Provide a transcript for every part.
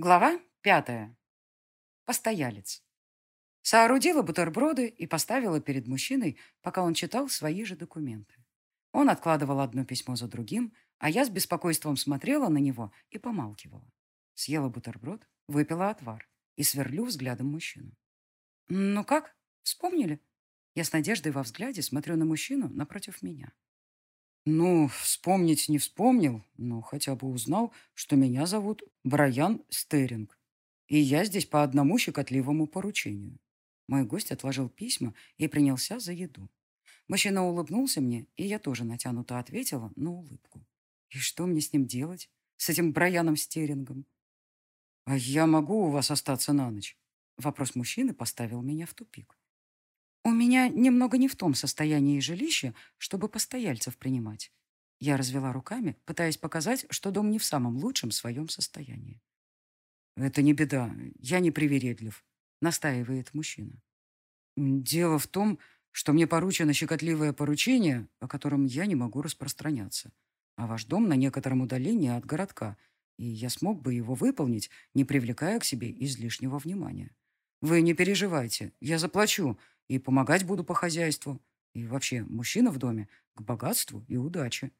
Глава пятая. Постоялец. Соорудила бутерброды и поставила перед мужчиной, пока он читал свои же документы. Он откладывал одно письмо за другим, а я с беспокойством смотрела на него и помалкивала. Съела бутерброд, выпила отвар и сверлю взглядом мужчину. «Ну как? Вспомнили?» Я с надеждой во взгляде смотрю на мужчину напротив меня. Ну, вспомнить не вспомнил, но хотя бы узнал, что меня зовут Брайан Стеринг. И я здесь по одному щекотливому поручению. Мой гость отложил письма и принялся за еду. Мужчина улыбнулся мне, и я тоже натянуто ответила на улыбку. И что мне с ним делать? С этим Брайаном Стерингом? «А я могу у вас остаться на ночь?» Вопрос мужчины поставил меня в тупик. У меня немного не в том состоянии жилища, чтобы постояльцев принимать. Я развела руками, пытаясь показать, что дом не в самом лучшем своем состоянии. «Это не беда, я не привередлив», — настаивает мужчина. «Дело в том, что мне поручено щекотливое поручение, о котором я не могу распространяться. А ваш дом на некотором удалении от городка, и я смог бы его выполнить, не привлекая к себе излишнего внимания. Вы не переживайте, я заплачу, и помогать буду по хозяйству. И вообще, мужчина в доме к богатству и удаче.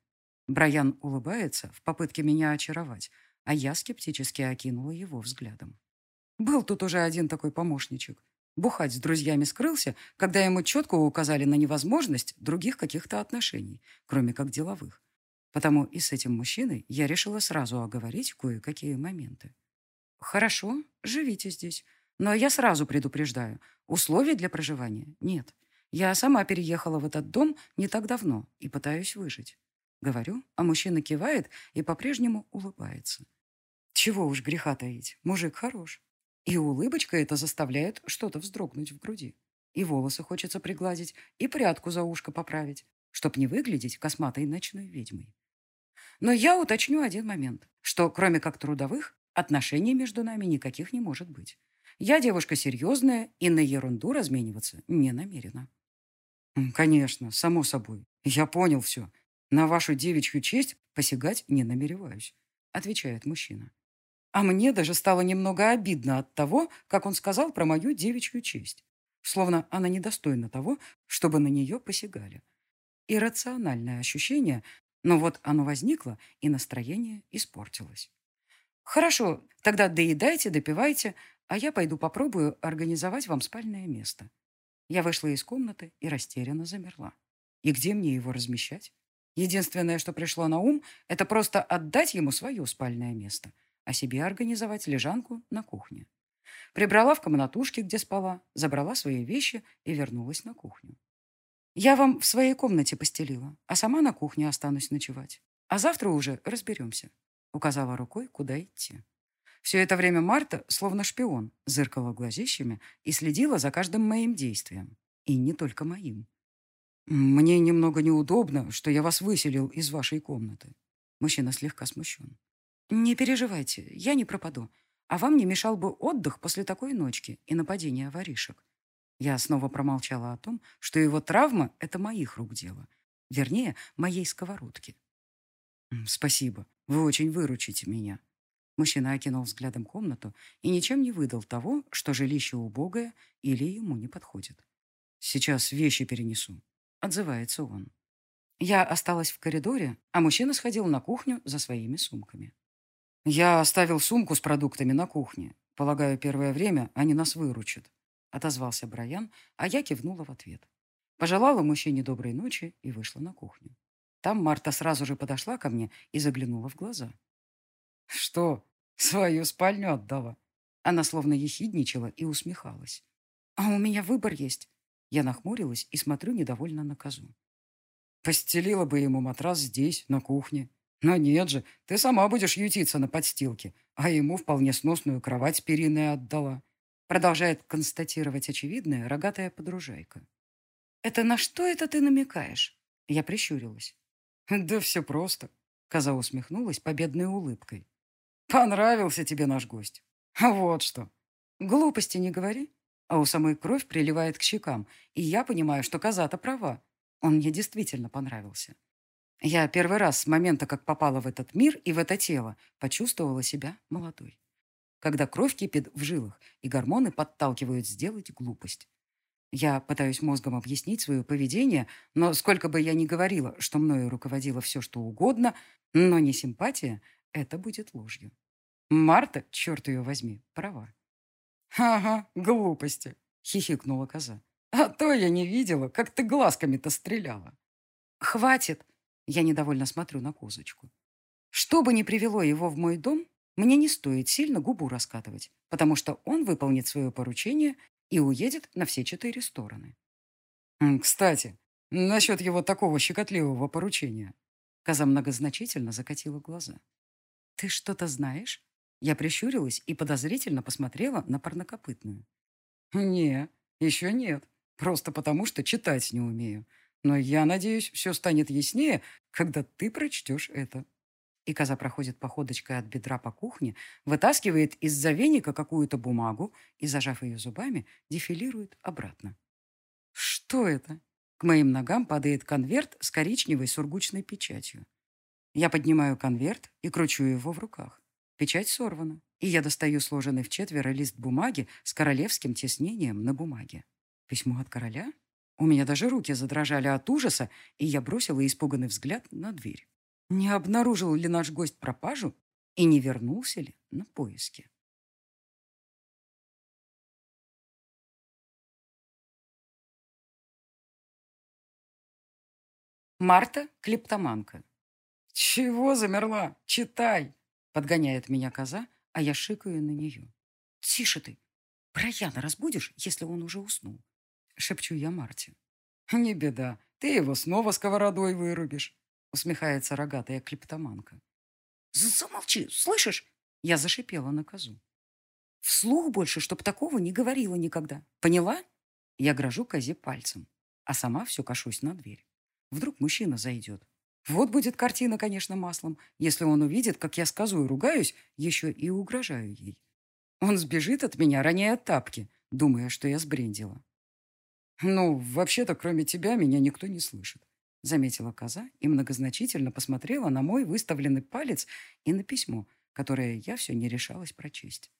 Брайан улыбается в попытке меня очаровать, а я скептически окинула его взглядом. Был тут уже один такой помощничек. Бухать с друзьями скрылся, когда ему четко указали на невозможность других каких-то отношений, кроме как деловых. Потому и с этим мужчиной я решила сразу оговорить кое-какие моменты. «Хорошо, живите здесь. Но я сразу предупреждаю, условий для проживания нет. Я сама переехала в этот дом не так давно и пытаюсь выжить. Говорю, а мужчина кивает и по-прежнему улыбается. Чего уж греха таить, мужик хорош. И улыбочка эта заставляет что-то вздрогнуть в груди. И волосы хочется пригладить, и прядку за ушко поправить, чтоб не выглядеть косматой ночной ведьмой. Но я уточню один момент, что кроме как трудовых, отношений между нами никаких не может быть. Я девушка серьезная и на ерунду размениваться не намерена. Конечно, само собой. Я понял все. На вашу девичью честь посягать не намереваюсь, отвечает мужчина. А мне даже стало немного обидно от того, как он сказал про мою девичью честь. Словно она недостойна того, чтобы на нее посягали. Иррациональное ощущение, но вот оно возникло, и настроение испортилось. Хорошо, тогда доедайте, допивайте, а я пойду попробую организовать вам спальное место. Я вышла из комнаты и растерянно замерла. И где мне его размещать? Единственное, что пришло на ум, это просто отдать ему свое спальное место, а себе организовать лежанку на кухне. Прибрала в комнатушке, где спала, забрала свои вещи и вернулась на кухню. Я вам в своей комнате постелила, а сама на кухне останусь ночевать. А завтра уже разберемся. Указала рукой, куда идти. Все это время Марта, словно шпион, зыркала глазищами и следила за каждым моим действием. И не только моим. «Мне немного неудобно, что я вас выселил из вашей комнаты». Мужчина слегка смущен. «Не переживайте, я не пропаду. А вам не мешал бы отдых после такой ночки и нападения воришек». Я снова промолчала о том, что его травма — это моих рук дело. Вернее, моей сковородки. «Спасибо. Вы очень выручите меня», Мужчина окинул взглядом комнату и ничем не выдал того, что жилище убогое или ему не подходит. «Сейчас вещи перенесу», — отзывается он. Я осталась в коридоре, а мужчина сходил на кухню за своими сумками. «Я оставил сумку с продуктами на кухне. Полагаю, первое время они нас выручат», — отозвался Брайан, а я кивнула в ответ. Пожелала мужчине доброй ночи и вышла на кухню. Там Марта сразу же подошла ко мне и заглянула в глаза. «Что, свою спальню отдала?» Она словно ехидничала и усмехалась. «А у меня выбор есть». Я нахмурилась и смотрю недовольно на козу. «Постелила бы ему матрас здесь, на кухне. Но нет же, ты сама будешь ютиться на подстилке, а ему вполне сносную кровать периной отдала». Продолжает констатировать очевидное рогатая подружайка. «Это на что это ты намекаешь?» Я прищурилась. «Да все просто», — коза усмехнулась победной улыбкой. Понравился тебе наш гость. Вот что. Глупости не говори. А у самой кровь приливает к щекам, и я понимаю, что коза-то права. Он мне действительно понравился. Я первый раз с момента, как попала в этот мир и в это тело, почувствовала себя молодой. когда кровь кипит в жилах, и гормоны подталкивают сделать глупость. Я пытаюсь мозгом объяснить свое поведение, но сколько бы я ни говорила, что мною руководило все, что угодно, но не симпатия, это будет ложью. Марта, черт ее возьми, права. «Ага, глупости», — хихикнула коза. «А то я не видела, как ты глазками-то стреляла». «Хватит!» — я недовольно смотрю на козочку. «Что бы ни привело его в мой дом, мне не стоит сильно губу раскатывать, потому что он выполнит свое поручение и уедет на все четыре стороны. «Кстати, насчет его такого щекотливого поручения». Коза многозначительно закатила глаза. «Ты что-то знаешь?» Я прищурилась и подозрительно посмотрела на парнокопытную. «Не, еще нет. Просто потому, что читать не умею. Но я надеюсь, все станет яснее, когда ты прочтешь это». И коза проходит походочкой от бедра по кухне, вытаскивает из-за веника какую-то бумагу и, зажав ее зубами, дефилирует обратно. Что это? К моим ногам падает конверт с коричневой сургучной печатью. Я поднимаю конверт и кручу его в руках. Печать сорвана, и я достаю сложенный в четверо лист бумаги с королевским тиснением на бумаге. Письмо от короля? У меня даже руки задрожали от ужаса, и я бросила испуганный взгляд на дверь. Не обнаружил ли наш гость пропажу и не вернулся ли на поиски? Марта – клептоманка. «Чего замерла? Читай!» – подгоняет меня коза, а я шикаю на нее. «Тише ты! Брайана разбудишь, если он уже уснул?» – шепчу я Марте. «Не беда, ты его снова сковородой вырубишь усмехается рогатая клептоманка. «Замолчи, слышишь?» Я зашипела на козу. «Вслух больше, чтоб такого не говорила никогда. Поняла?» Я грожу козе пальцем, а сама все кашусь на дверь. Вдруг мужчина зайдет. Вот будет картина, конечно, маслом, если он увидит, как я с козой ругаюсь, еще и угрожаю ей. Он сбежит от меня, роняя тапки, думая, что я сбрендила. Ну, вообще-то, кроме тебя, меня никто не слышит заметила коза и многозначительно посмотрела на мой выставленный палец и на письмо, которое я все не решалась прочесть.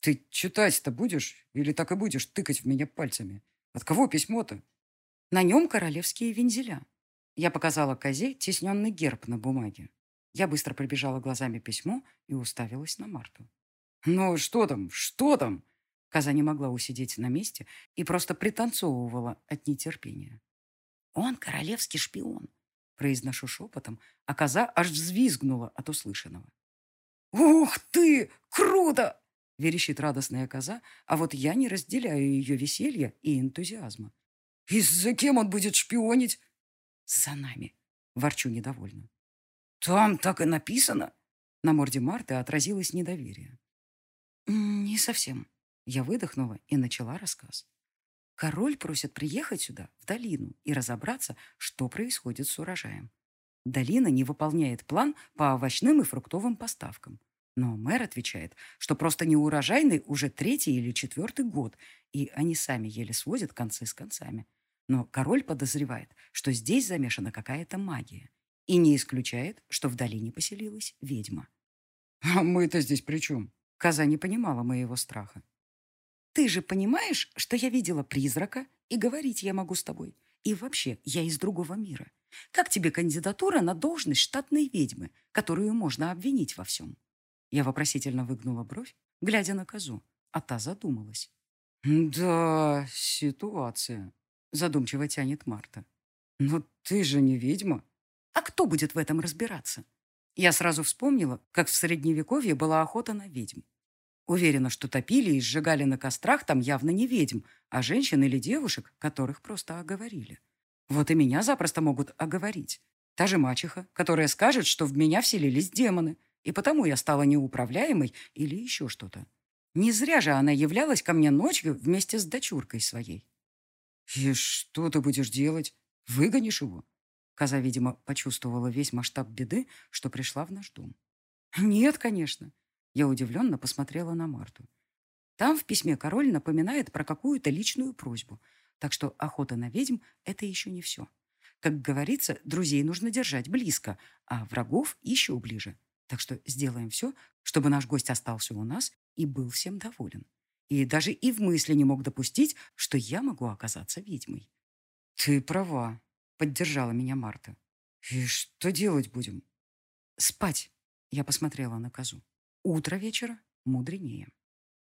«Ты читать-то будешь? Или так и будешь тыкать в меня пальцами? От кого письмо-то?» «На нем королевские вензеля». Я показала козе тесненный герб на бумаге. Я быстро пробежала глазами письмо и уставилась на Марту. «Ну, что там? Что там?» Коза не могла усидеть на месте и просто пританцовывала от нетерпения. «Он королевский шпион», — произношу шепотом, а коза аж взвизгнула от услышанного. «Ух ты! Круто!» — верещит радостная коза, а вот я не разделяю ее веселья и энтузиазма. «И за кем он будет шпионить?» «За нами», — ворчу недовольно. «Там так и написано?» На морде Марты отразилось недоверие. «Не совсем». Я выдохнула и начала рассказ. Король просит приехать сюда, в долину, и разобраться, что происходит с урожаем. Долина не выполняет план по овощным и фруктовым поставкам. Но мэр отвечает, что просто неурожайный уже третий или четвертый год, и они сами еле сводят концы с концами. Но король подозревает, что здесь замешана какая-то магия, и не исключает, что в долине поселилась ведьма. «А мы-то здесь при чем?» Коза не понимала моего страха. Ты же понимаешь, что я видела призрака, и говорить я могу с тобой. И вообще, я из другого мира. Как тебе кандидатура на должность штатной ведьмы, которую можно обвинить во всем?» Я вопросительно выгнула бровь, глядя на козу, а та задумалась. «Да, ситуация», — задумчиво тянет Марта. «Но ты же не ведьма». «А кто будет в этом разбираться?» Я сразу вспомнила, как в Средневековье была охота на ведьм. Уверена, что топили и сжигали на кострах там явно не ведьм, а женщин или девушек, которых просто оговорили. Вот и меня запросто могут оговорить. Та же мачеха, которая скажет, что в меня вселились демоны, и потому я стала неуправляемой или еще что-то. Не зря же она являлась ко мне ночью вместе с дочуркой своей. «И что ты будешь делать? Выгонишь его?» Коза, видимо, почувствовала весь масштаб беды, что пришла в наш дом. «Нет, конечно. Я удивленно посмотрела на Марту. Там в письме король напоминает про какую-то личную просьбу, так что охота на ведьм — это еще не все. Как говорится, друзей нужно держать близко, а врагов еще ближе. Так что сделаем все, чтобы наш гость остался у нас и был всем доволен. И даже и в мысли не мог допустить, что я могу оказаться ведьмой. «Ты права», — поддержала меня Марта. «И что делать будем?» «Спать», — я посмотрела на козу. «Утро вечера мудренее».